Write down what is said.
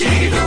Gator.